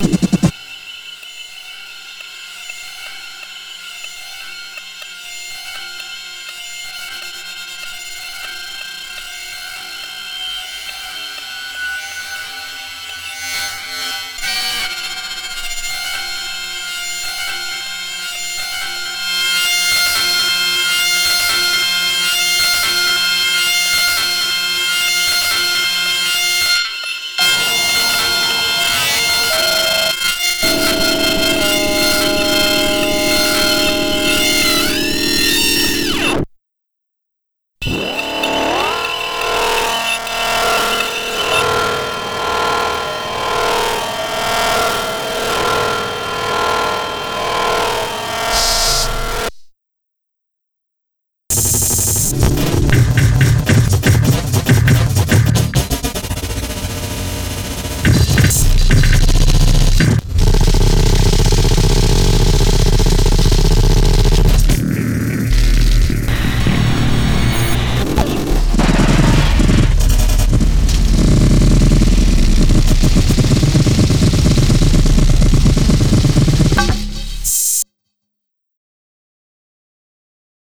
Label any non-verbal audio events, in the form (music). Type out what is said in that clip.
you (laughs)